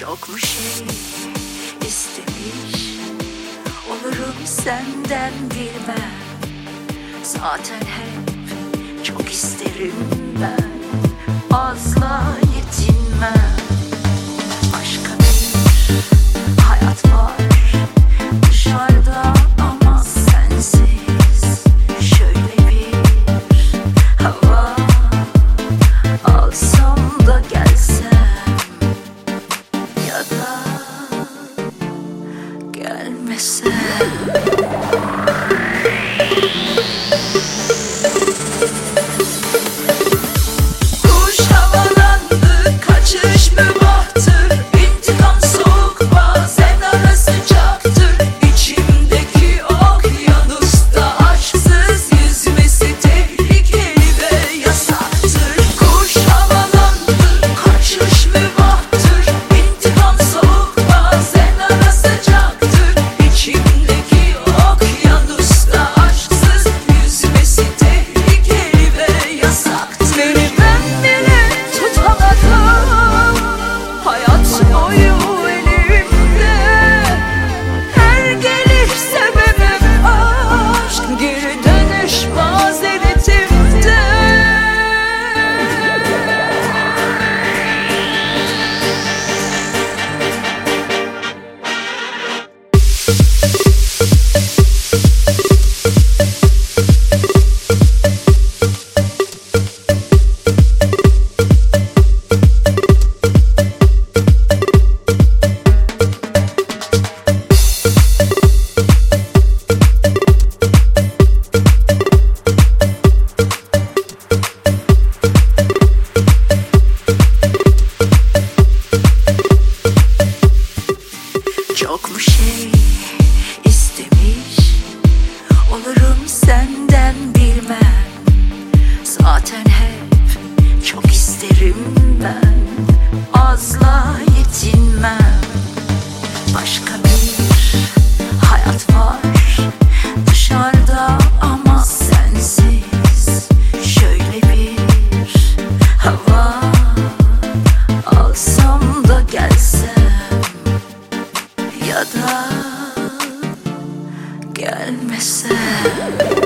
Çok mu şey istemiş. Olurum senden bilmem. Zaten hep çok isterim ben. Ha ha ha! fazla yetinmem. Başka bir hayat var dışarıda ama sensiz. Şöyle bir hava alsam da gelsem Ya da gelmesem.